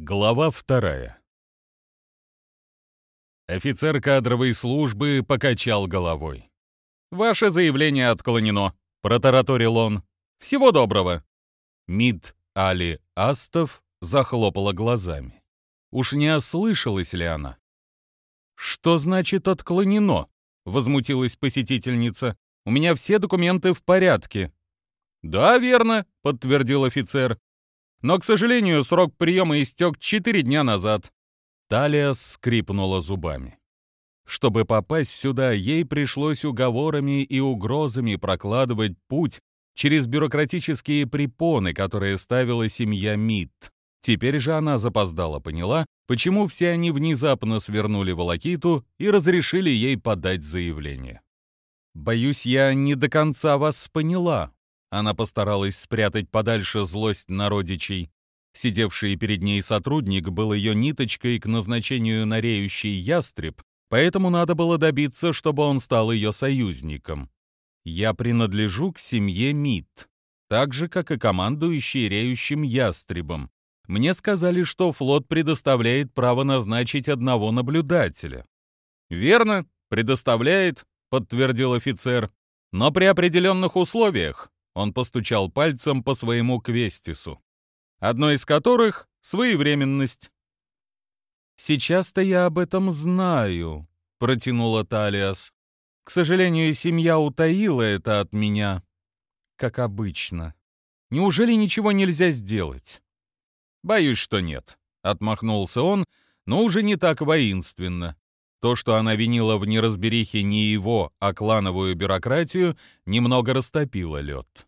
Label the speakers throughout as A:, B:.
A: Глава вторая. Офицер кадровой службы покачал головой. «Ваше заявление отклонено», — протараторил он. «Всего доброго». МИД Али Астов захлопала глазами. Уж не ослышалась ли она? «Что значит отклонено?» — возмутилась посетительница. «У меня все документы в порядке». «Да, верно», — подтвердил офицер. «Но, к сожалению, срок приема истек четыре дня назад». Талия скрипнула зубами. Чтобы попасть сюда, ей пришлось уговорами и угрозами прокладывать путь через бюрократические препоны, которые ставила семья Мид. Теперь же она запоздала поняла, почему все они внезапно свернули волокиту и разрешили ей подать заявление. «Боюсь, я не до конца вас поняла». Она постаралась спрятать подальше злость на родичей. Сидевший перед ней сотрудник был ее ниточкой к назначению на реющий ястреб, поэтому надо было добиться, чтобы он стал ее союзником. Я принадлежу к семье Мид, так же, как и командующий реющим ястребом. Мне сказали, что флот предоставляет право назначить одного наблюдателя. «Верно, предоставляет», — подтвердил офицер, «но при определенных условиях», — он постучал пальцем по своему квестису, одно из которых — своевременность. «Сейчас-то я об этом знаю», — протянула Талиас. «К сожалению, семья утаила это от меня, как обычно. Неужели ничего нельзя сделать?» «Боюсь, что нет», — отмахнулся он, но уже не так воинственно. То, что она винила в неразберихе не его, а клановую бюрократию, немного растопило лед.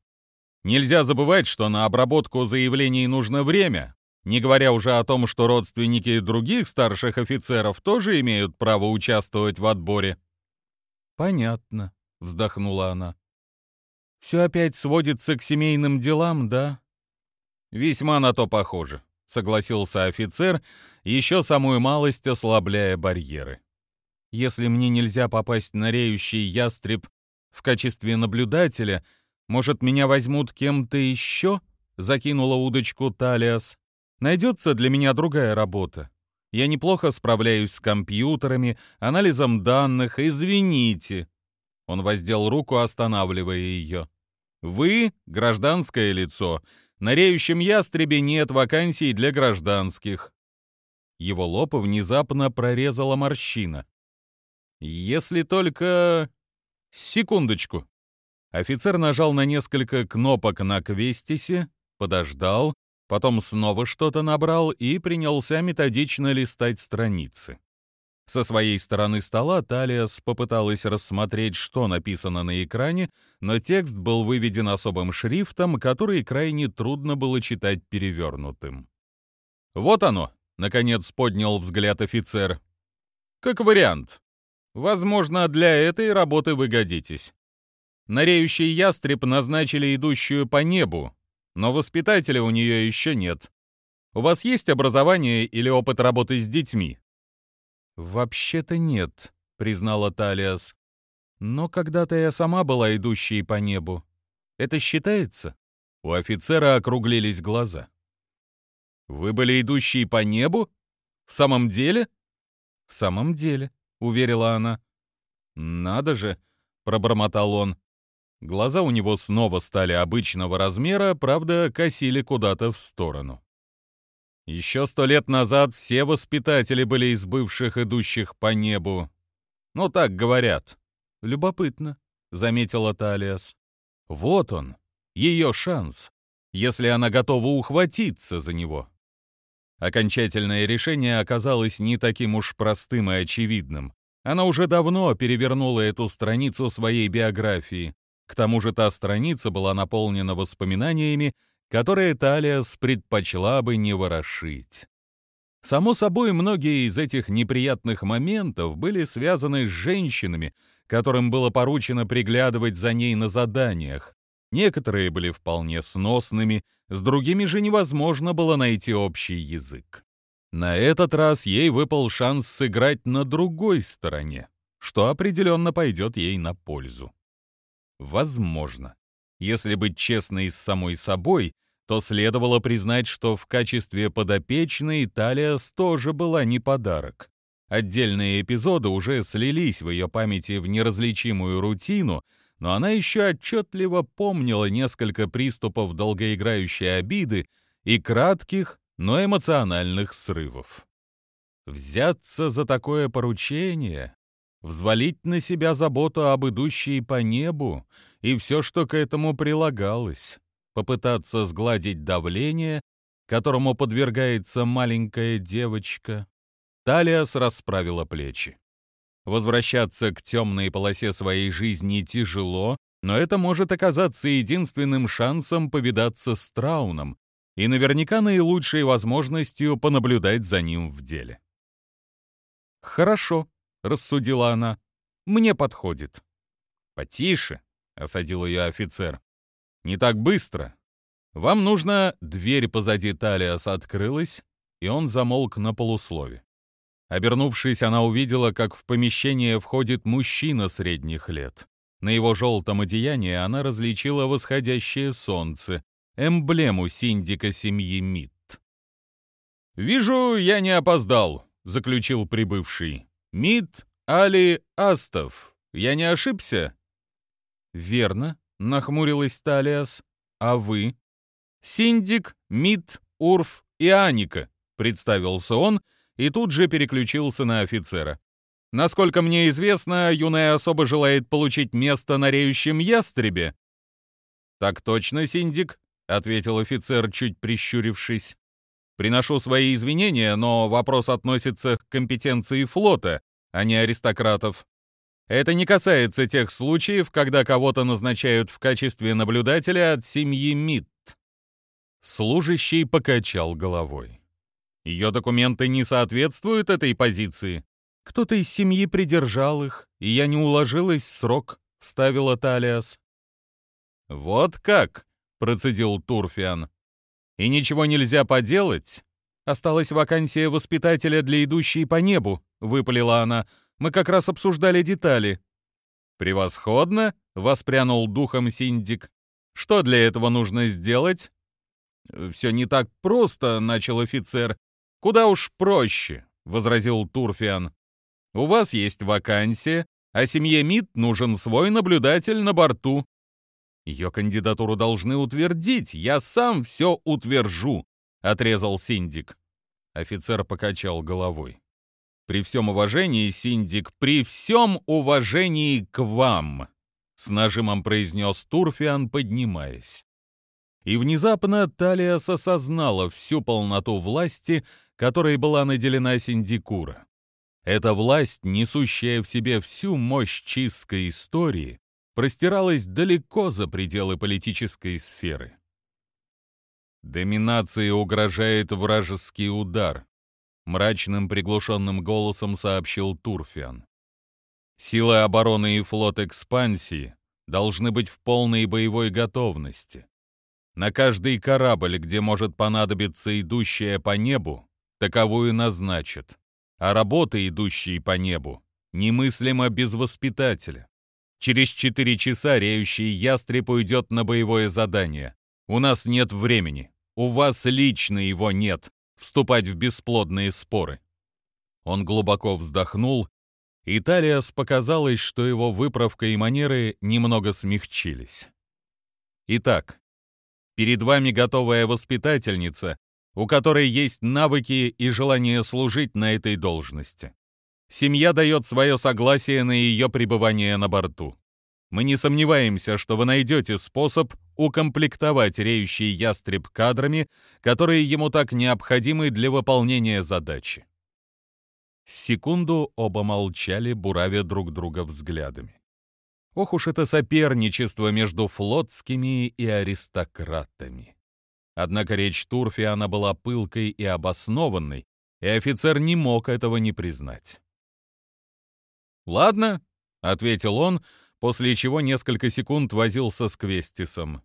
A: Нельзя забывать, что на обработку заявлений нужно время, не говоря уже о том, что родственники других старших офицеров тоже имеют право участвовать в отборе. «Понятно», — вздохнула она. «Все опять сводится к семейным делам, да?» «Весьма на то похоже», — согласился офицер, еще самую малость ослабляя барьеры. «Если мне нельзя попасть на реющий ястреб в качестве наблюдателя, может, меня возьмут кем-то еще?» — закинула удочку Талиас. Найдется для меня другая работа. Я неплохо справляюсь с компьютерами, анализом данных, извините». Он воздел руку, останавливая ее. «Вы — гражданское лицо. На реющем ястребе нет вакансий для гражданских». Его лоб внезапно прорезала морщина. «Если только...» «Секундочку». Офицер нажал на несколько кнопок на квестисе, подождал, потом снова что-то набрал и принялся методично листать страницы. Со своей стороны стола Талиас попыталась рассмотреть, что написано на экране, но текст был выведен особым шрифтом, который крайне трудно было читать перевернутым. «Вот оно!» — наконец поднял взгляд офицер. «Как вариант. Возможно, для этой работы вы годитесь. Нареющий ястреб назначили идущую по небу, но воспитателя у нее еще нет. У вас есть образование или опыт работы с детьми?» «Вообще-то нет», — признала Талиас. «Но когда-то я сама была идущей по небу. Это считается?» У офицера округлились глаза. «Вы были идущей по небу? В самом деле?» «В самом деле», — уверила она. «Надо же», — пробормотал он. Глаза у него снова стали обычного размера, правда, косили куда-то в сторону. Еще сто лет назад все воспитатели были из бывших идущих по небу. Ну, так говорят. Любопытно, — заметила Талиас. Вот он, ее шанс, если она готова ухватиться за него. Окончательное решение оказалось не таким уж простым и очевидным. Она уже давно перевернула эту страницу своей биографии, к тому же та страница была наполнена воспоминаниями, которые Талиас предпочла бы не ворошить. Само собой, многие из этих неприятных моментов были связаны с женщинами, которым было поручено приглядывать за ней на заданиях. Некоторые были вполне сносными, с другими же невозможно было найти общий язык. На этот раз ей выпал шанс сыграть на другой стороне, что определенно пойдет ей на пользу. Возможно. Если быть честной с самой собой, то следовало признать, что в качестве подопечной Талиас тоже была не подарок. Отдельные эпизоды уже слились в ее памяти в неразличимую рутину, но она еще отчетливо помнила несколько приступов долгоиграющей обиды и кратких, но эмоциональных срывов. Взяться за такое поручение, взвалить на себя заботу об идущей по небу и все, что к этому прилагалось, попытаться сгладить давление, которому подвергается маленькая девочка. Талиас расправила плечи. Возвращаться к темной полосе своей жизни тяжело, но это может оказаться единственным шансом повидаться с Трауном и наверняка наилучшей возможностью понаблюдать за ним в деле. «Хорошо», — рассудила она, — «мне подходит». «Потише», — осадил ее офицер. «Не так быстро. Вам нужно...» Дверь позади Талиас открылась, и он замолк на полуслове. Обернувшись, она увидела, как в помещение входит мужчина средних лет. На его желтом одеянии она различила восходящее солнце, эмблему синдика семьи Митт. «Вижу, я не опоздал», — заключил прибывший. «Митт Али Астов. Я не ошибся?» «Верно», — нахмурилась Талиас. «А вы?» «Синдик, Митт, Урф и Аника», — представился он, — и тут же переключился на офицера. «Насколько мне известно, юная особа желает получить место на реющем ястребе». «Так точно, Синдик», — ответил офицер, чуть прищурившись. «Приношу свои извинения, но вопрос относится к компетенции флота, а не аристократов. Это не касается тех случаев, когда кого-то назначают в качестве наблюдателя от семьи Митт». Служащий покачал головой. Ее документы не соответствуют этой позиции. Кто-то из семьи придержал их, и я не уложилась в срок», — вставила Талиас. «Вот как?» — процедил Турфиан. «И ничего нельзя поделать?» «Осталась вакансия воспитателя для идущей по небу», — выпалила она. «Мы как раз обсуждали детали». «Превосходно!» — воспрянул духом Синдик. «Что для этого нужно сделать?» «Все не так просто», — начал офицер. «Куда уж проще», — возразил Турфиан. «У вас есть вакансия, а семье Митт нужен свой наблюдатель на борту. Ее кандидатуру должны утвердить, я сам все утвержу», — отрезал Синдик. Офицер покачал головой. «При всем уважении, Синдик, при всем уважении к вам», — с нажимом произнес Турфиан, поднимаясь. И внезапно Талиас осознала всю полноту власти, которой была наделена Синдикура. Эта власть, несущая в себе всю мощь чистской истории, простиралась далеко за пределы политической сферы. «Доминации угрожает вражеский удар», — мрачным приглушенным голосом сообщил Турфиан. «Силы обороны и флот экспансии должны быть в полной боевой готовности. На каждый корабль, где может понадобиться идущая по небу, таковую назначат. А работа, идущие по небу, немыслимо без воспитателя. Через четыре часа реющий ястреб уйдет на боевое задание. У нас нет времени. У вас лично его нет. Вступать в бесплодные споры. Он глубоко вздохнул, и Талиас показалось, что его выправка и манеры немного смягчились. Итак, перед вами готовая воспитательница, у которой есть навыки и желание служить на этой должности. Семья дает свое согласие на ее пребывание на борту. Мы не сомневаемся, что вы найдете способ укомплектовать реющий ястреб кадрами, которые ему так необходимы для выполнения задачи. Секунду оба молчали, буравя друг друга взглядами. Ох уж это соперничество между флотскими и аристократами. Однако речь Турфиана была пылкой и обоснованной, и офицер не мог этого не признать. «Ладно», — ответил он, после чего несколько секунд возился с Квестисом.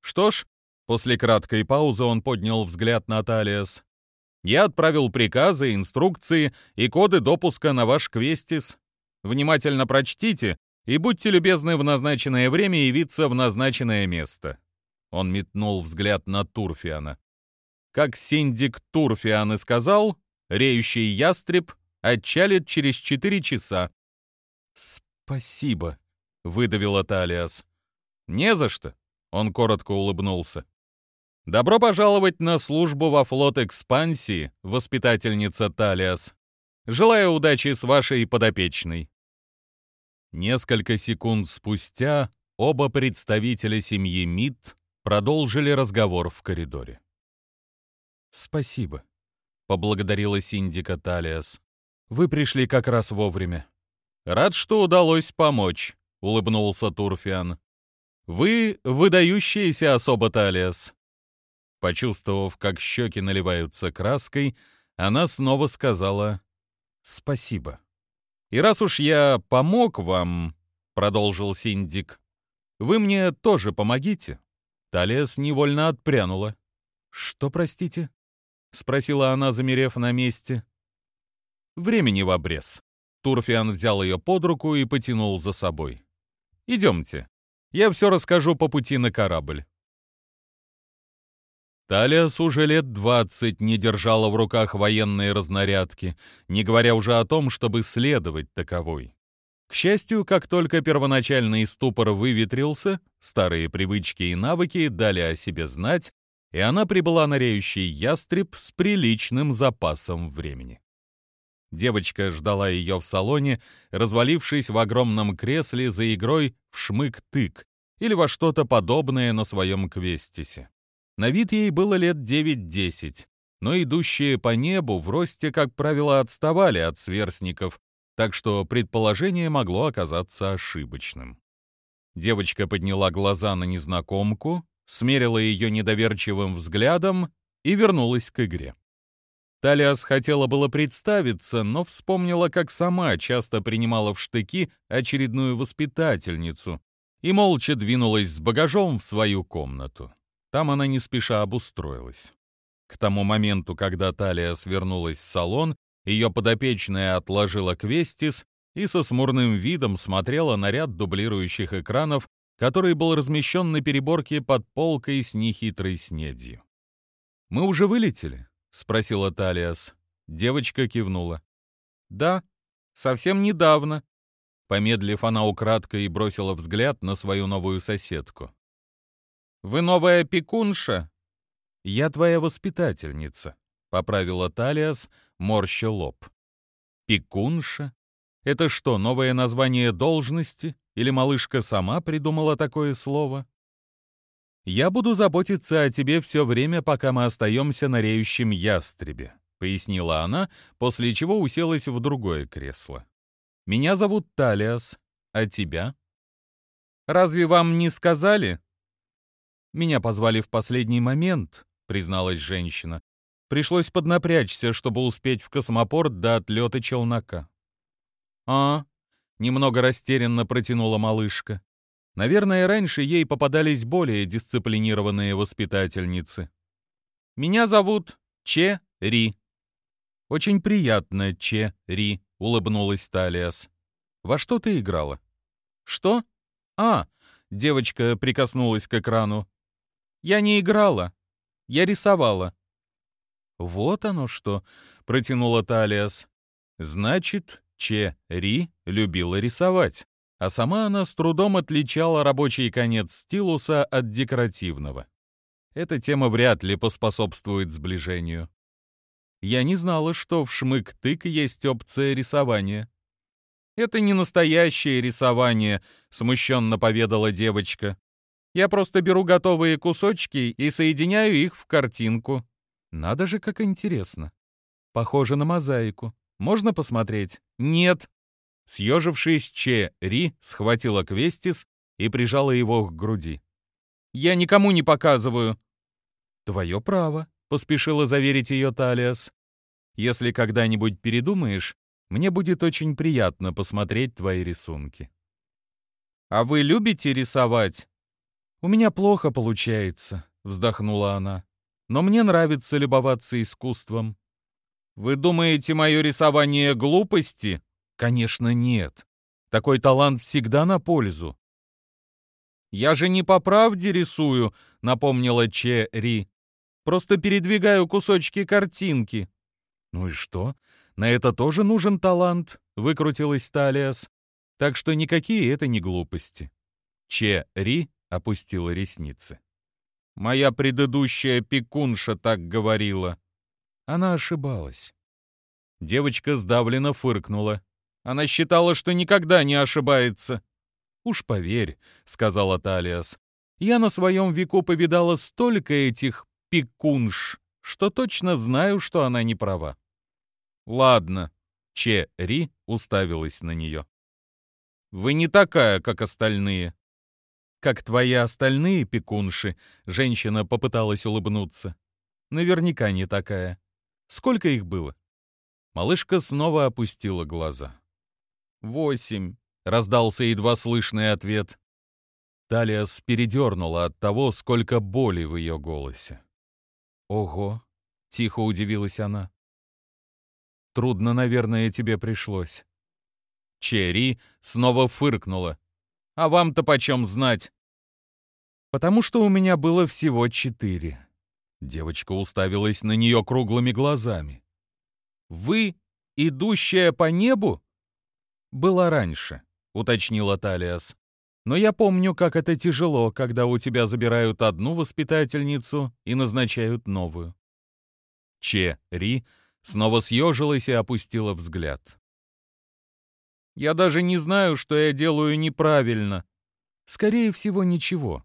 A: «Что ж», — после краткой паузы он поднял взгляд на Талиас, «я отправил приказы, инструкции и коды допуска на ваш Квестис. Внимательно прочтите и будьте любезны в назначенное время явиться в назначенное место». Он метнул взгляд на Турфиана. Как синдик Турфиан и сказал, реющий ястреб отчалит через четыре часа. «Спасибо», — выдавил Талиас. «Не за что», — он коротко улыбнулся. «Добро пожаловать на службу во флот экспансии, воспитательница Талиас. Желаю удачи с вашей подопечной». Несколько секунд спустя оба представителя семьи Мид продолжили разговор в коридоре. «Спасибо», — поблагодарила Синдика Талиас. «Вы пришли как раз вовремя». «Рад, что удалось помочь», — улыбнулся Турфиан. «Вы выдающаяся особа, Талиас». Почувствовав, как щеки наливаются краской, она снова сказала «Спасибо». «И раз уж я помог вам», — продолжил Синдик, — «вы мне тоже помогите». Талиас невольно отпрянула. «Что, простите?» — спросила она, замерев на месте. «Времени в обрез». Турфиан взял ее под руку и потянул за собой. «Идемте. Я все расскажу по пути на корабль». Талиас уже лет двадцать не держала в руках военные разнарядки, не говоря уже о том, чтобы следовать таковой. К счастью, как только первоначальный ступор выветрился, старые привычки и навыки дали о себе знать, и она прибыла на реющий ястреб с приличным запасом времени. Девочка ждала ее в салоне, развалившись в огромном кресле за игрой в шмык-тык или во что-то подобное на своем квестисе. На вид ей было лет 9-10, но идущие по небу в росте, как правило, отставали от сверстников, так что предположение могло оказаться ошибочным. Девочка подняла глаза на незнакомку, смерила ее недоверчивым взглядом и вернулась к игре. Талиас хотела было представиться, но вспомнила, как сама часто принимала в штыки очередную воспитательницу и молча двинулась с багажом в свою комнату. Там она не спеша обустроилась. К тому моменту, когда Талия свернулась в салон, ее подопечная отложила квестис и со смурным видом смотрела на ряд дублирующих экранов, который был размещен на переборке под полкой с нехитрой снедью. «Мы уже вылетели?» — спросила Талиас. Девочка кивнула. «Да, совсем недавно». Помедлив, она украдкой бросила взгляд на свою новую соседку. «Вы новая пекунша?» «Я твоя воспитательница», — поправила Талиас, морща лоб. «Пекунша? Это что, новое название должности? Или малышка сама придумала такое слово?» «Я буду заботиться о тебе все время, пока мы остаемся на реющем ястребе», — пояснила она, после чего уселась в другое кресло. «Меня зовут Талиас, а тебя?» «Разве вам не сказали?» «Меня позвали в последний момент», — призналась женщина. «Пришлось поднапрячься, чтобы успеть в космопорт до отлета челнока». «А?» — немного растерянно протянула малышка. Наверное, раньше ей попадались более дисциплинированные воспитательницы. «Меня зовут Че Ри». «Очень приятно, Че Ри», — улыбнулась Талиас. «Во что ты играла?» «Что?» «А!» — девочка прикоснулась к экрану. «Я не играла. Я рисовала». «Вот оно что!» — протянула Талиас. «Значит, Че Ри любила рисовать а сама она с трудом отличала рабочий конец стилуса от декоративного. Эта тема вряд ли поспособствует сближению. Я не знала, что в шмык-тык есть опция рисования. «Это не настоящее рисование», — смущенно поведала девочка. «Я просто беру готовые кусочки и соединяю их в картинку». «Надо же, как интересно. Похоже на мозаику. Можно посмотреть?» «Нет», Съежившись, Че Ри схватила Квестис и прижала его к груди. «Я никому не показываю». «Твое право», — поспешила заверить ее Талиас. «Если когда-нибудь передумаешь, мне будет очень приятно посмотреть твои рисунки». «А вы любите рисовать?» «У меня плохо получается», — вздохнула она. «Но мне нравится любоваться искусством». «Вы думаете, мое рисование глупости?» Конечно, нет. Такой талант всегда на пользу. «Я же не по правде рисую», — напомнила Че Ри. «Просто передвигаю кусочки картинки». «Ну и что? На это тоже нужен талант», — выкрутилась Талиас. «Так что никакие это не глупости». Че Ри опустила ресницы. «Моя предыдущая пекунша так говорила». Она ошибалась. Девочка сдавленно фыркнула. Она считала, что никогда не ошибается. «Уж поверь», — сказала Талиас, — «я на своем веку повидала столько этих пекунш, что точно знаю, что она не права». «Ладно», — Че Ри уставилась на нее. «Вы не такая, как остальные». «Как твои остальные пекунши», — женщина попыталась улыбнуться. «Наверняка не такая. Сколько их было?» Малышка снова опустила глаза. «Восемь», раздался едва слышный ответ. Талиас передернула от того, сколько боли в ее голосе. «Ого!» — тихо удивилась она. «Трудно, наверное, тебе пришлось». Черри снова фыркнула. «А вам-то почем знать?» «Потому что у меня было всего четыре». Девочка уставилась на нее круглыми глазами. «Вы, идущая по небу?» «Была раньше уточнила Талиас. Но я помню, как это тяжело, когда у тебя забирают одну воспитательницу и назначают новую. Че Ри снова съежилась и опустила взгляд. Я даже не знаю, что я делаю неправильно. Скорее всего, ничего.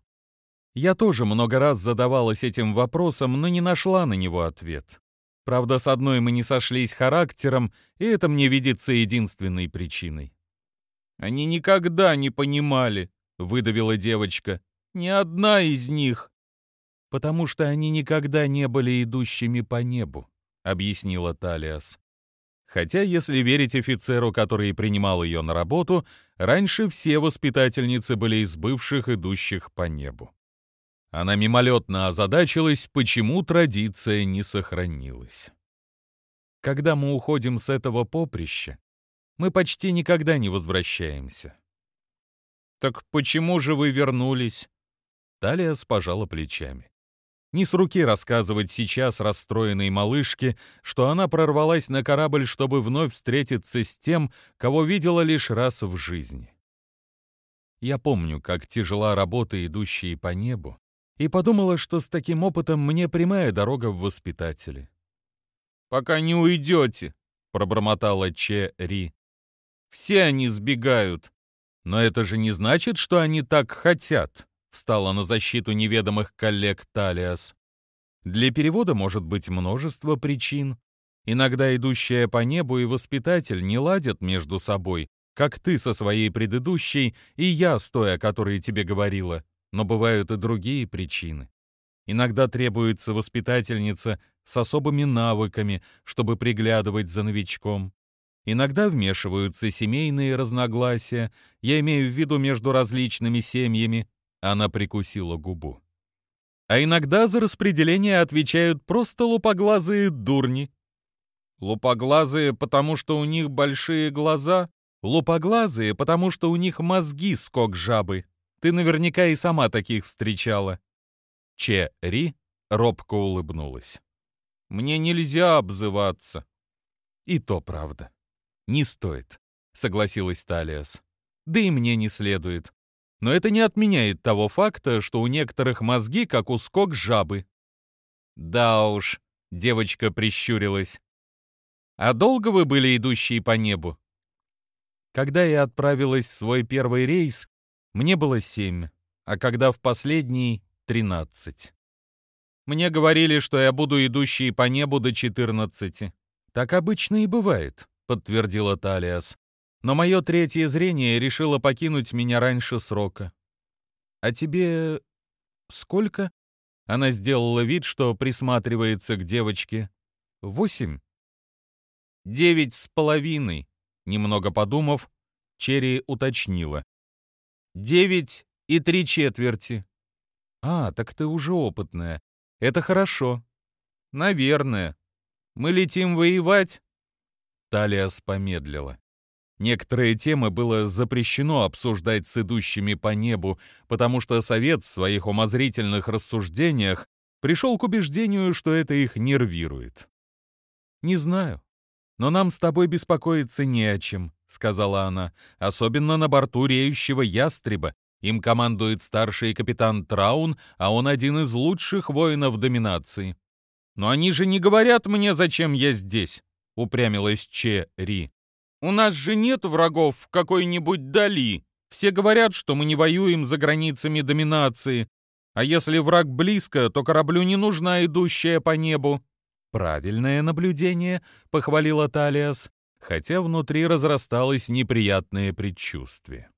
A: Я тоже много раз задавалась этим вопросом, но не нашла на него ответ. Правда, с одной мы не сошлись характером, и это мне видится единственной причиной. Они никогда не понимали, выдавила девочка. Ни одна из них. Потому что они никогда не были идущими по небу, объяснила Талиас. Хотя, если верить офицеру, который принимал ее на работу, раньше все воспитательницы были из бывших идущих по небу. Она мимолетно озадачилась, почему традиция не сохранилась. Когда мы уходим с этого поприща, мы почти никогда не возвращаемся. «Так почему же вы вернулись?» Талия пожала плечами. Не с руки рассказывать сейчас расстроенной малышке, что она прорвалась на корабль, чтобы вновь встретиться с тем, кого видела лишь раз в жизни. Я помню, как тяжела работа, идущая по небу, и подумала, что с таким опытом мне прямая дорога в воспитатели. «Пока не уйдете», — пробормотала Че Ри. Все они сбегают. Но это же не значит, что они так хотят, встала на защиту неведомых коллег Талиас. Для перевода может быть множество причин. Иногда идущая по небу и воспитатель не ладят между собой, как ты со своей предыдущей и я с той, о которой тебе говорила. Но бывают и другие причины. Иногда требуется воспитательница с особыми навыками, чтобы приглядывать за новичком. Иногда вмешиваются семейные разногласия, я имею в виду между различными семьями. Она прикусила губу. А иногда за распределение отвечают просто лупоглазые дурни. Лупоглазые, потому что у них большие глаза? Лупоглазые, потому что у них мозги скок жабы. Ты наверняка и сама таких встречала. Че Ри робко улыбнулась. Мне нельзя обзываться. И то правда. «Не стоит», — согласилась Талиас. «Да и мне не следует. Но это не отменяет того факта, что у некоторых мозги как у скок жабы». «Да уж», — девочка прищурилась. «А долго вы были идущие по небу?» Когда я отправилась в свой первый рейс, мне было семь, а когда в последний — тринадцать. Мне говорили, что я буду идущей по небу до четырнадцати. Так обычно и бывает подтвердила Талиас. Но мое третье зрение решило покинуть меня раньше срока. А тебе сколько? Она сделала вид, что присматривается к девочке. Восемь? Девять с половиной. Немного подумав, Черри уточнила. Девять и три четверти. А, так ты уже опытная. Это хорошо. Наверное. Мы летим воевать? Талиас помедлила. Некоторые темы было запрещено обсуждать с идущими по небу, потому что Совет в своих умозрительных рассуждениях пришел к убеждению, что это их нервирует. «Не знаю, но нам с тобой беспокоиться не о чем», — сказала она, «особенно на борту реющего ястреба. Им командует старший капитан Траун, а он один из лучших воинов доминации». «Но они же не говорят мне, зачем я здесь», — упрямилась Че Ри. У нас же нет врагов в какой-нибудь дали. Все говорят, что мы не воюем за границами доминации. А если враг близко, то кораблю не нужна идущая по небу. Правильное наблюдение, похвалила Талиас, хотя внутри разрасталось неприятное предчувствие.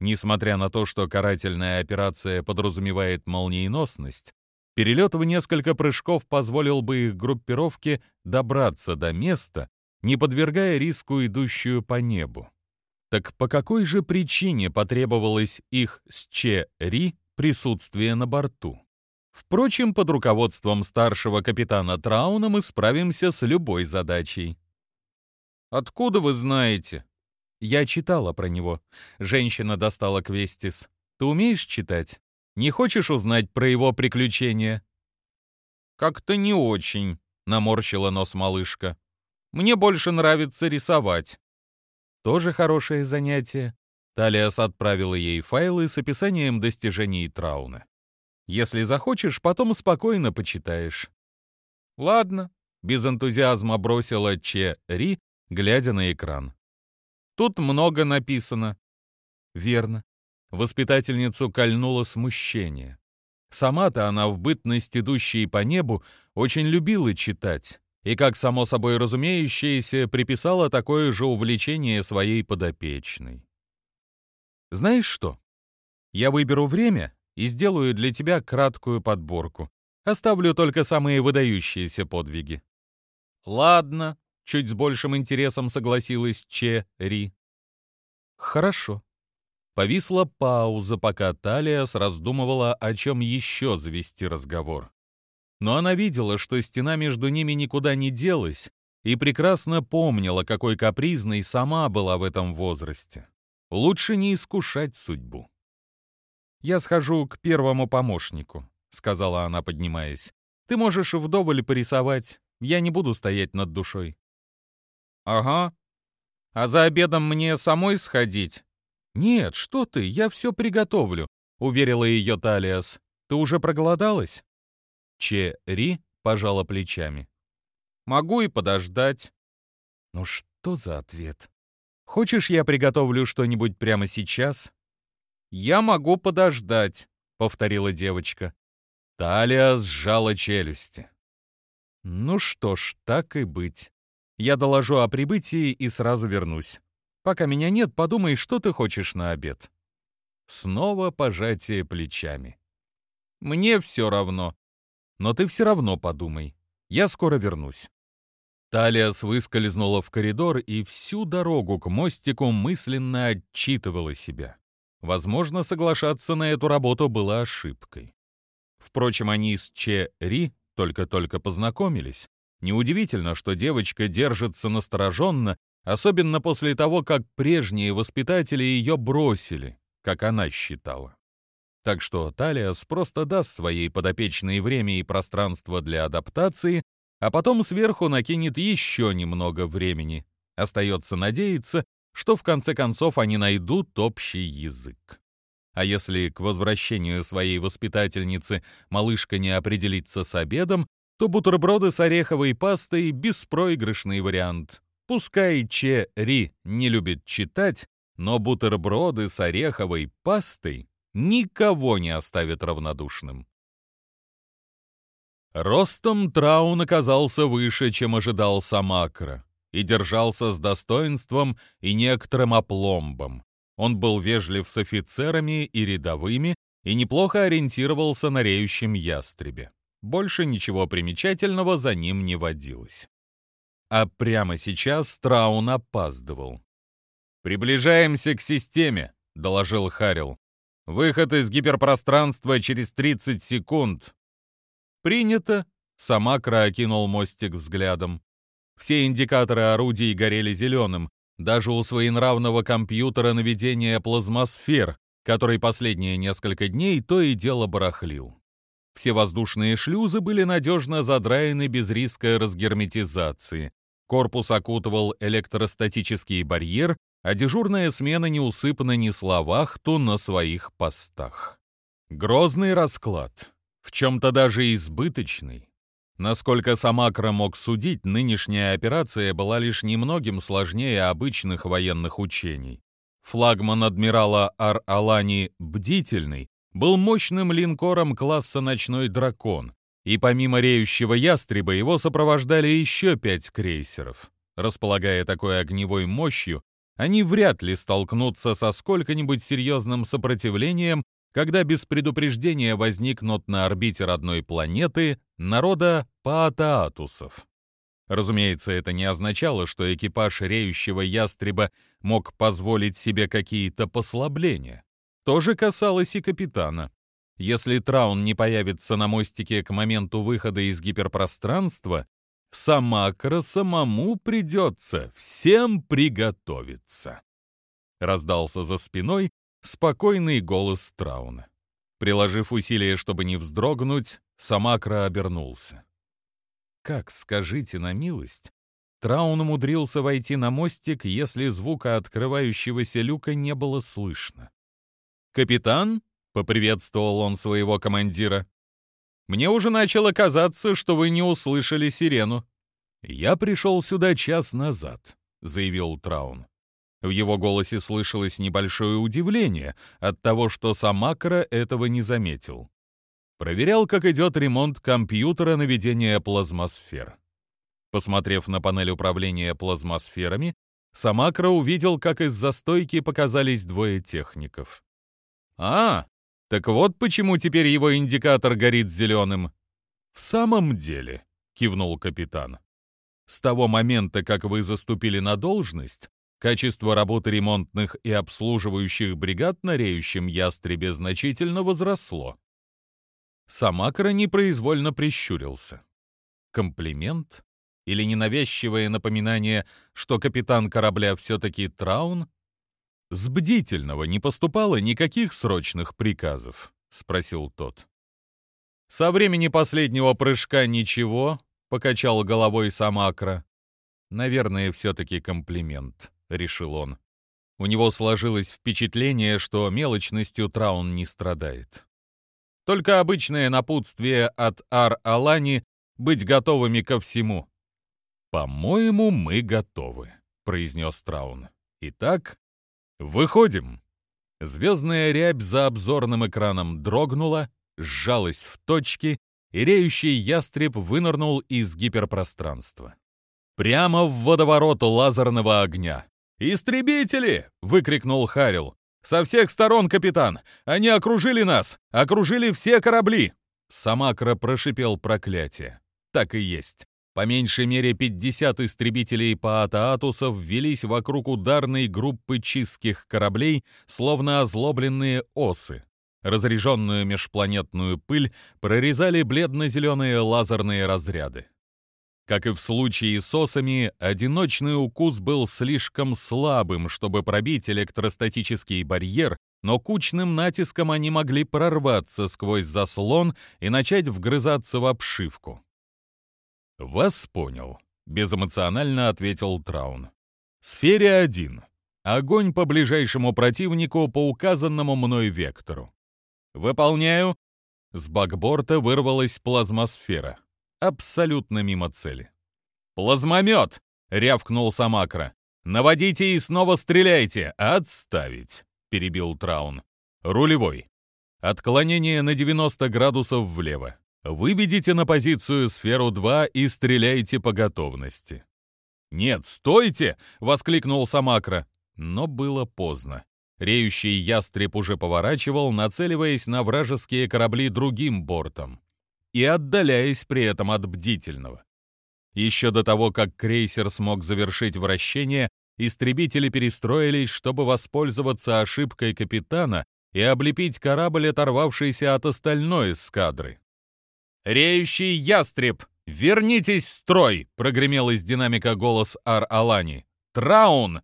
A: Несмотря на то, что карательная операция подразумевает молниеносность, перелет в несколько прыжков позволил бы их группировке добраться до места, не подвергая риску идущую по небу. Так по какой же причине потребовалось их с Че Ри присутствие на борту? Впрочем, под руководством старшего капитана Трауна мы справимся с любой задачей. «Откуда вы знаете?» «Я читала про него». Женщина достала Квестис. «Ты умеешь читать? Не хочешь узнать про его приключения?» «Как-то не очень», — наморщила нос малышка. Мне больше нравится рисовать». Тоже хорошее занятие. Талиас отправила ей файлы с описанием достижений Трауна. Если захочешь, потом спокойно почитаешь. Ладно, без энтузиазма бросила Че Ри, глядя на экран. Тут много написано. Верно. Воспитательницу кольнуло смущение. Сама-то она в бытность идущей по небу очень любила читать и, как само собой разумеющееся, приписала такое же увлечение своей подопечной. «Знаешь что? Я выберу время и сделаю для тебя краткую подборку. Оставлю только самые выдающиеся подвиги». «Ладно», — чуть с большим интересом согласилась Че Ри. «Хорошо». Повисла пауза, пока Талиас раздумывала, о чем еще завести разговор но она видела, что стена между ними никуда не делась, и прекрасно помнила, какой капризной сама была в этом возрасте. Лучше не искушать судьбу. «Я схожу к первому помощнику», — сказала она, поднимаясь. «Ты можешь вдоволь порисовать, я не буду стоять над душой». «Ага. А за обедом мне самой сходить?» «Нет, что ты, я все приготовлю», — уверила ее Талиас. «Ты уже проголодалась?» Че Ри пожала плечами. «Могу и подождать». «Ну что за ответ? Хочешь, я приготовлю что-нибудь прямо сейчас?» «Я могу подождать», — повторила девочка. Талия сжала челюсти. «Ну что ж, так и быть. Я доложу о прибытии и сразу вернусь. Пока меня нет, подумай, что ты хочешь на обед». Снова пожатие плечами. «Мне все равно но ты все равно подумай. Я скоро вернусь». Талиас выскользнула в коридор и всю дорогу к мостику мысленно отчитывала себя. Возможно, соглашаться на эту работу было ошибкой. Впрочем, они с Че Ри только-только познакомились. Неудивительно, что девочка держится настороженно, особенно после того, как прежние воспитатели ее бросили, как она считала. Так что Талиас просто даст своей подопечной время и пространство для адаптации, а потом сверху накинет еще немного времени. Остается надеяться, что в конце концов они найдут общий язык. А если к возвращению своей воспитательницы малышка не определится с обедом, то бутерброды с ореховой пастой — беспроигрышный вариант. Пускай Че Ри не любит читать, но бутерброды с ореховой пастой никого не оставит равнодушным. Ростом Траун оказался выше, чем ожидал Самакра, и держался с достоинством и некоторым опломбом. Он был вежлив с офицерами и рядовыми и неплохо ориентировался на реющем ястребе. Больше ничего примечательного за ним не водилось. А прямо сейчас Траун опаздывал. «Приближаемся к системе», — доложил Харил. Выход из гиперпространства через 30 секунд. Принято. Самакра окинул мостик взглядом. Все индикаторы орудий горели зеленым. Даже у своенравного компьютера наведения плазмосфер, который последние несколько дней то и дело барахлил. Все воздушные шлюзы были надежно задраены без риска разгерметизации. Корпус окутывал электростатический барьер, а дежурная смена неусыпно несла вахту на своих постах. Грозный расклад, в чем-то даже избыточный. Насколько Самакра мог судить, нынешняя операция была лишь немногим сложнее обычных военных учений. Флагман адмирала Ар-Алани «Бдительный» был мощным линкором класса «Ночной дракон», и помимо реющего ястреба его сопровождали еще пять крейсеров. Располагая такой огневой мощью, они вряд ли столкнутся со сколько-нибудь серьезным сопротивлением, когда без предупреждения возникнут на орбите родной планеты народа паатаатусов. Разумеется, это не означало, что экипаж реющего ястреба мог позволить себе какие-то послабления. То же касалось и капитана. Если Траун не появится на мостике к моменту выхода из гиперпространства, Самакра самому придется всем приготовиться. Раздался за спиной спокойный голос Трауна. Приложив усилия, чтобы не вздрогнуть, Самакра обернулся. Как, скажите на милость, Траун умудрился войти на мостик, если звука открывающегося люка не было слышно. «Капитан?» — поприветствовал он своего командира. «Мне уже начало казаться, что вы не услышали сирену». «Я пришел сюда час назад», — заявил Траун. В его голосе слышалось небольшое удивление от того, что Самакра этого не заметил. Проверял, как идет ремонт компьютера наведения плазмосфер. Посмотрев на панель управления плазмосферами, Самакра увидел, как из застойки показались двое техников. «А, так вот почему теперь его индикатор горит зеленым». «В самом деле», — кивнул капитан. «С того момента, как вы заступили на должность, качество работы ремонтных и обслуживающих бригад на реющем ястребе значительно возросло». Самакра непроизвольно прищурился. Комплимент? Или ненавязчивое напоминание, что капитан корабля все-таки Траун? «С бдительного не поступало никаких срочных приказов?» — спросил тот. «Со времени последнего прыжка ничего», — покачал головой Самакра. «Наверное, все-таки комплимент», — решил он. У него сложилось впечатление, что мелочностью Траун не страдает. Только обычное напутствие от Ар-Алани быть готовыми ко всему. «По-моему, мы готовы», — произнес Траун. «Итак, «Выходим!» Звездная рябь за обзорным экраном дрогнула, сжалась в точки, и реющий ястреб вынырнул из гиперпространства. Прямо в водоворот лазерного огня. «Истребители!» — выкрикнул Харил. «Со всех сторон, капитан! Они окружили нас! Окружили все корабли!» Самакра прошипел проклятие. Так и есть. По меньшей мере 50 истребителей Паатаатусов ввелись вокруг ударной группы чистских кораблей, словно озлобленные осы. Разряженную межпланетную пыль прорезали бледно-зеленые лазерные разряды. Как и в случае с осами, одиночный укус был слишком слабым, чтобы пробить электростатический барьер, но кучным натиском они могли прорваться сквозь заслон и начать вгрызаться в обшивку. «Вас понял», — безэмоционально ответил Траун. «Сфере один. Огонь по ближайшему противнику по указанному мной вектору. Выполняю». С бакборта вырвалась плазмосфера. Абсолютно мимо цели. «Плазмомет!» — рявкнул Самакра. «Наводите и снова стреляйте! Отставить!» — перебил Траун. «Рулевой. Отклонение на 90 градусов влево. Выведите на позицию сферу 2 и стреляйте по готовности. «Нет, стойте!» — воскликнул Самакра. Но было поздно. Реющий ястреб уже поворачивал, нацеливаясь на вражеские корабли другим бортом и отдаляясь при этом от бдительного. Еще до того, как крейсер смог завершить вращение, истребители перестроились, чтобы воспользоваться ошибкой капитана и облепить корабль, оторвавшийся от остальной эскадры. «Реющий ястреб! Вернитесь в строй!» — прогремел из динамика голос Ар-Алани. «Траун!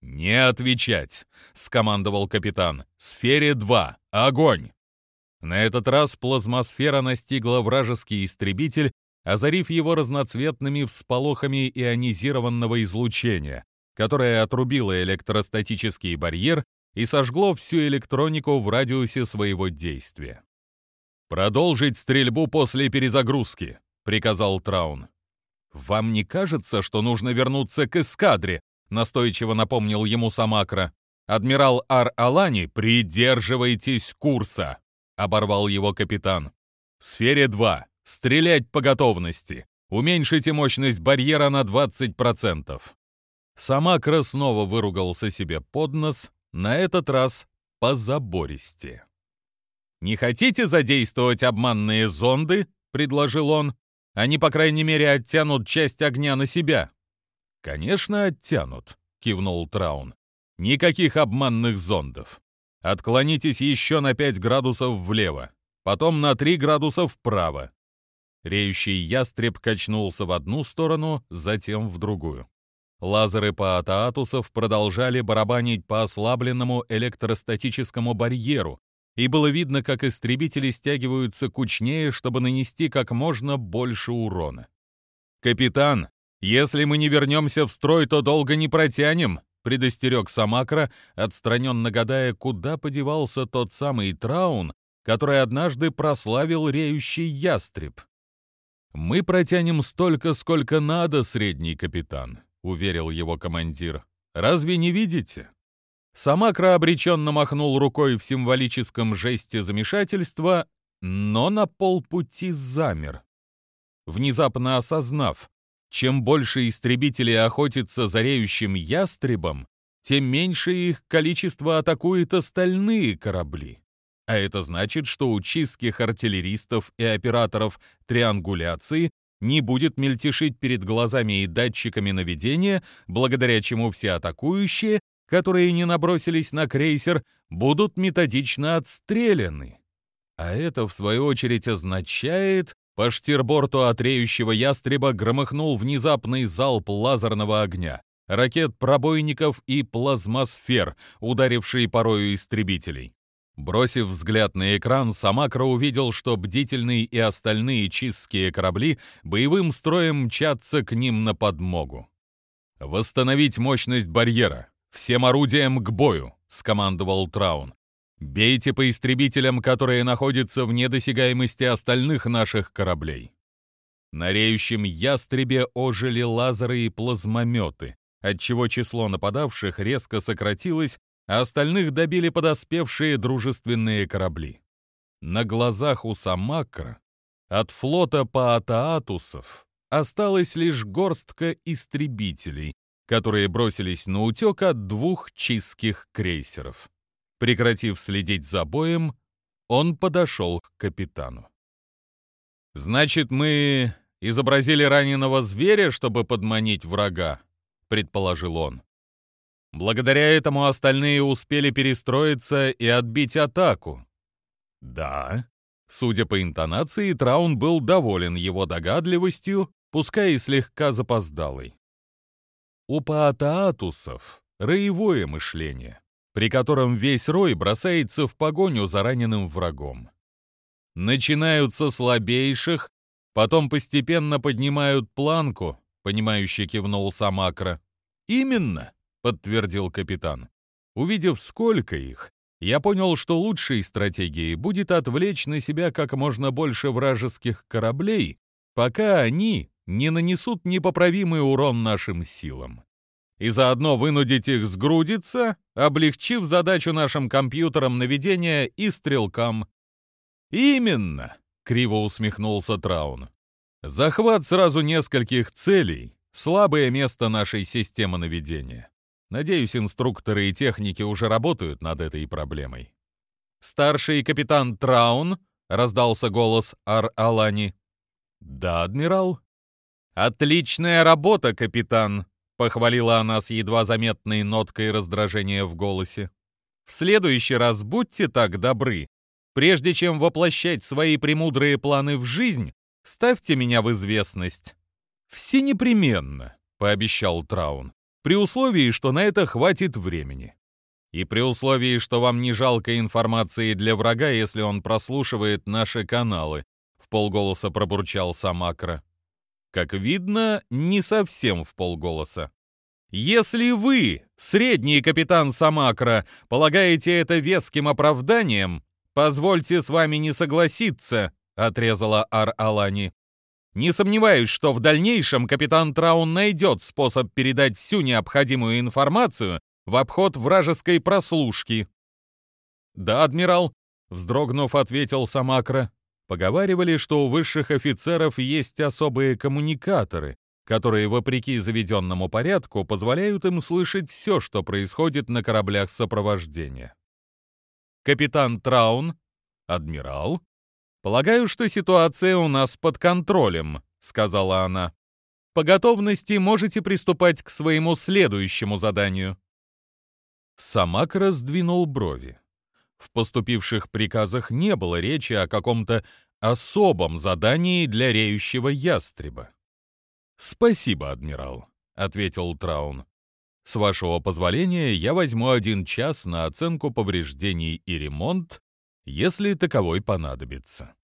A: «Не отвечать!» — скомандовал капитан. «Сфере 2! Огонь!» На этот раз плазмосфера настигла вражеский истребитель, озарив его разноцветными всполохами ионизированного излучения, которое отрубило электростатический барьер и сожгло всю электронику в радиусе своего действия. «Продолжить стрельбу после перезагрузки», — приказал Траун. «Вам не кажется, что нужно вернуться к эскадре?» — настойчиво напомнил ему Самакра. «Адмирал Ар-Алани, придерживайтесь курса!» — оборвал его капитан. «Сфере 2. Стрелять по готовности. Уменьшите мощность барьера на 20%. Самакра снова выругался себе под нос, на этот раз по забористе. «Не хотите задействовать обманные зонды?» — предложил он. «Они, по крайней мере, оттянут часть огня на себя». «Конечно, оттянут», — кивнул Траун. «Никаких обманных зондов. Отклонитесь еще на 5 градусов влево, потом на 3 градуса вправо. Реющий ястреб качнулся в одну сторону, затем в другую. Лазеры Паатаатусов продолжали барабанить по ослабленному электростатическому барьеру, и было видно, как истребители стягиваются кучнее, чтобы нанести как можно больше урона. «Капитан, если мы не вернемся в строй, то долго не протянем», предостерег Самакра, отстраненно гадая, куда подевался тот самый Траун, который однажды прославил реющий ястреб. «Мы протянем столько, сколько надо, средний капитан», — уверил его командир. «Разве не видите?» Самакра обреченно махнул рукой в символическом жесте замешательства, но на полпути замер. Внезапно осознав, чем больше истребителей охотится за реющим ястребом, тем меньше их количество атакует остальные корабли. А это значит, что у чистских артиллеристов и операторов триангуляции не будет мельтешить перед глазами и датчиками наведения, благодаря чему все атакующие, которые не набросились на крейсер, будут методично отстреляны. А это, в свою очередь, означает, по штирборту отреющего ястреба громыхнул внезапный залп лазерного огня, ракет-пробойников и плазмосфер, ударившие порою истребителей. Бросив взгляд на экран, Самакра увидел, что бдительные и остальные чистские корабли боевым строем мчатся к ним на подмогу. «Восстановить мощность барьера! Всем орудиям к бою!» — скомандовал Траун. «Бейте по истребителям, которые находятся в недосягаемости остальных наших кораблей». На реющем ястребе ожили лазеры и плазмометы, отчего число нападавших резко сократилось а остальных добили подоспевшие дружественные корабли. На глазах у Самакра от флота Паатаатусов осталась лишь горстка истребителей, которые бросились на утек от двух чистских крейсеров. Прекратив следить за боем, он подошел к капитану. «Значит, мы изобразили раненого зверя, чтобы подманить врага», — предположил он. Благодаря этому остальные успели перестроиться и отбить атаку. Да, судя по интонации, Траун был доволен его догадливостью, пускай и слегка запоздалой. У паатаатусов роевое мышление, при котором весь рой бросается в погоню за раненым врагом. Начинаются слабейших, потом постепенно поднимают планку, понимающе кивнул Самакра. Именно. — подтвердил капитан. Увидев, сколько их, я понял, что лучшей стратегией будет отвлечь на себя как можно больше вражеских кораблей, пока они не нанесут непоправимый урон нашим силам. И заодно вынудить их сгрудиться, облегчив задачу нашим компьютерам наведения и стрелкам. «Именно!» — криво усмехнулся Траун. «Захват сразу нескольких целей — слабое место нашей системы наведения. Надеюсь, инструкторы и техники уже работают над этой проблемой. «Старший капитан Траун?» — раздался голос Ар-Алани. «Да, адмирал». «Отличная работа, капитан!» — похвалила она с едва заметной ноткой раздражения в голосе. «В следующий раз будьте так добры. Прежде чем воплощать свои премудрые планы в жизнь, ставьте меня в известность». «Все непременно», — пообещал Траун. при условии, что на это хватит времени. И при условии, что вам не жалко информации для врага, если он прослушивает наши каналы, в полголоса пробурчал Самакра. Как видно, не совсем в полголоса. Если вы, средний капитан Самакра, полагаете это веским оправданием, позвольте с вами не согласиться, отрезала Ар-Алани. Не сомневаюсь, что в дальнейшем капитан Траун найдет способ передать всю необходимую информацию в обход вражеской прослушки. «Да, адмирал», — вздрогнув, ответил Самакра. Поговаривали, что у высших офицеров есть особые коммуникаторы, которые, вопреки заведенному порядку, позволяют им слышать все, что происходит на кораблях сопровождения. Капитан Траун, адмирал, «Полагаю, что ситуация у нас под контролем», — сказала она. «По готовности можете приступать к своему следующему заданию». Самак раздвинул брови. В поступивших приказах не было речи о каком-то особом задании для реющего ястреба. «Спасибо, адмирал», — ответил Траун. «С вашего позволения я возьму один час на оценку повреждений и ремонт, если таковой понадобится.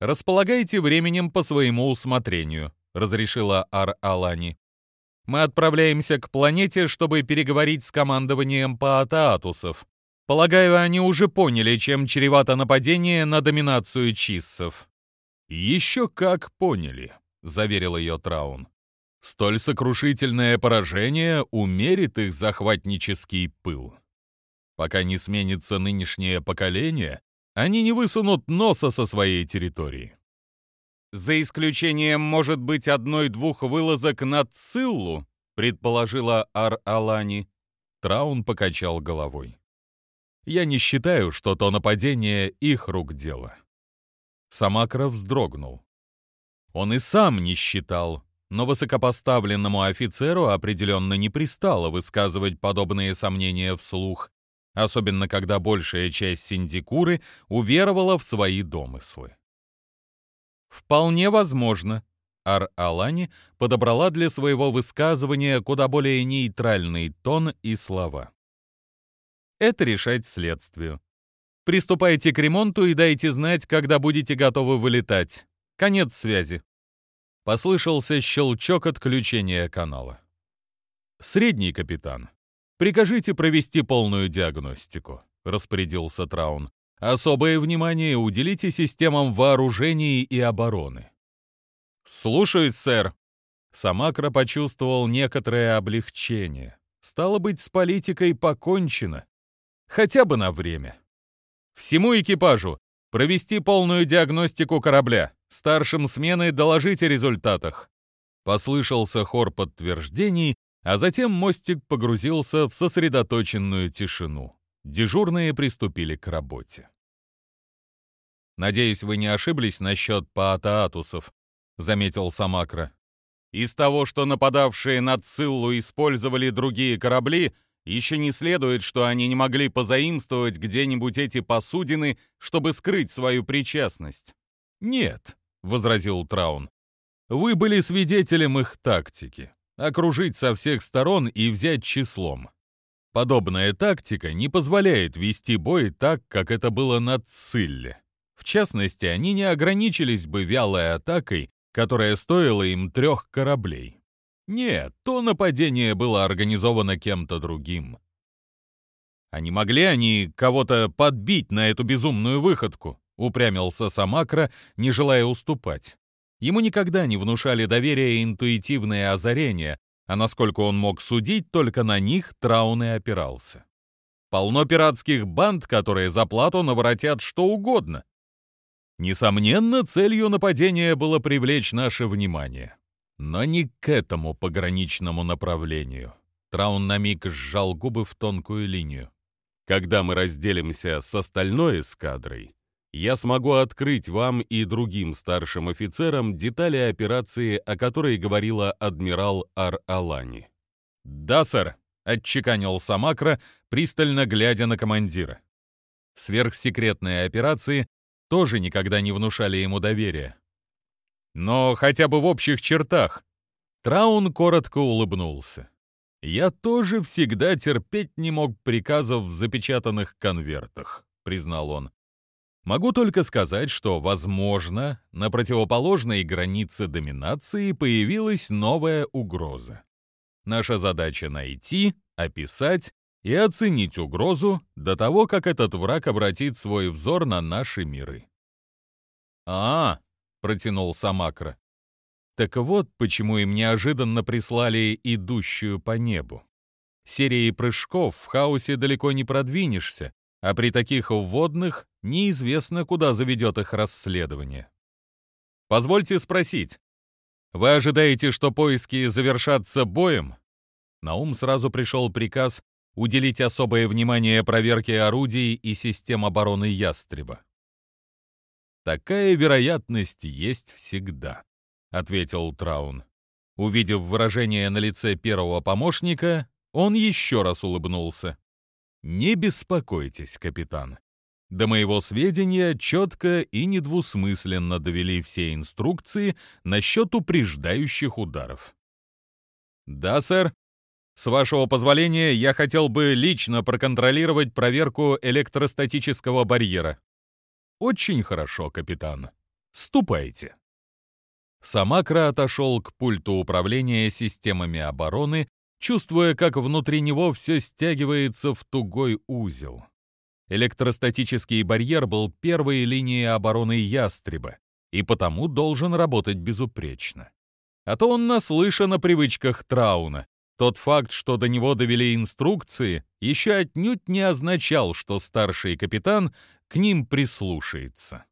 A: «Располагайте временем по своему усмотрению», — разрешила Ар-Алани. «Мы отправляемся к планете, чтобы переговорить с командованием Паатаатусов. Полагаю, они уже поняли, чем чревато нападение на доминацию чиссов». «Еще как поняли», — заверил ее Траун. «Столь сокрушительное поражение умерит их захватнический пыл». Пока не сменится нынешнее поколение, они не высунут носа со своей территории. За исключением, может быть, одной-двух вылазок на Циллу, предположила Ар-Алани. Траун покачал головой. Я не считаю, что то нападение их рук дело. Самакра вздрогнул. Он и сам не считал, но высокопоставленному офицеру определенно не пристало высказывать подобные сомнения вслух, особенно когда большая часть синдикуры уверовала в свои домыслы. «Вполне возможно», Ар-Алани подобрала для своего высказывания куда более нейтральный тон и слова. «Это решать следствию. Приступайте к ремонту и дайте знать, когда будете готовы вылетать. Конец связи». Послышался щелчок отключения канала. «Средний капитан», «Прикажите провести полную диагностику», — распорядился Траун. «Особое внимание уделите системам вооружений и обороны». «Слушаюсь, сэр». Самакра почувствовал некоторое облегчение. Стало быть, с политикой покончено. Хотя бы на время. Всему экипажу провести полную диагностику корабля. Старшим смены доложить о результатах. Послышался хор подтверждений, а затем мостик погрузился в сосредоточенную тишину. Дежурные приступили к работе. «Надеюсь, вы не ошиблись насчет паатаатусов», — заметил Самакра. «Из того, что нападавшие на Циллу использовали другие корабли, еще не следует, что они не могли позаимствовать где-нибудь эти посудины, чтобы скрыть свою причастность». «Нет», — возразил Траун, — «вы были свидетелем их тактики окружить со всех сторон и взять числом. Подобная тактика не позволяет вести бой так, как это было на Цилле. В частности, они не ограничились бы вялой атакой, которая стоила им трех кораблей. Нет, то нападение было организовано кем-то другим. А не могли они кого-то подбить на эту безумную выходку? Упрямился Самакра, не желая уступать. Ему никогда не внушали доверия интуитивные озарения, а насколько он мог судить, только на них Траун и опирался. Полно пиратских банд, которые за плату наворотят что угодно. Несомненно, целью нападения было привлечь наше внимание. Но не к этому пограничному направлению. Траун на миг сжал губы в тонкую линию. Когда мы разделимся с остальной эскадрой, я смогу открыть вам и другим старшим офицерам детали операции, о которой говорила адмирал Ар-Алани. «Да, сэр», — отчеканил Самакра, пристально глядя на командира. Сверхсекретные операции тоже никогда не внушали ему доверия. Но хотя бы в общих чертах. Траун коротко улыбнулся. Я тоже всегда терпеть не мог приказов в запечатанных конвертах, признал он. Могу только сказать, что, возможно, на противоположной границе доминации появилась новая угроза. Наша задача найти, описать и оценить угрозу до того, как этот враг обратит свой взор на наши миры. «А, — протянул Самакра, — так вот почему им неожиданно прислали идущую по небу. Серией прыжков в хаосе далеко не продвинешься, а при таких вводных неизвестно, куда заведет их расследование. Позвольте спросить, вы ожидаете, что поиски завершатся боем? На ум сразу пришел приказ уделить особое внимание проверке орудий и систем обороны «Ястреба». «Такая вероятность есть всегда», — ответил Траун. Увидев выражение на лице первого помощника, он еще раз улыбнулся. Не беспокойтесь, капитан. До моего сведения четко и недвусмысленно довели все инструкции насчет упреждающих ударов. Да, сэр. С вашего позволения, я хотел бы лично проконтролировать проверку электростатического барьера. Очень хорошо, капитан. Ступайте. Самакра отошел к пульту управления системами обороны чувствуя, как внутри него все стягивается в тугой узел. Электростатический барьер был первой линией обороны ястреба и потому должен работать безупречно. А то он наслышан о привычках Трауна. Тот факт, что до него довели инструкции, еще отнюдь не означал, что старший капитан к ним прислушается.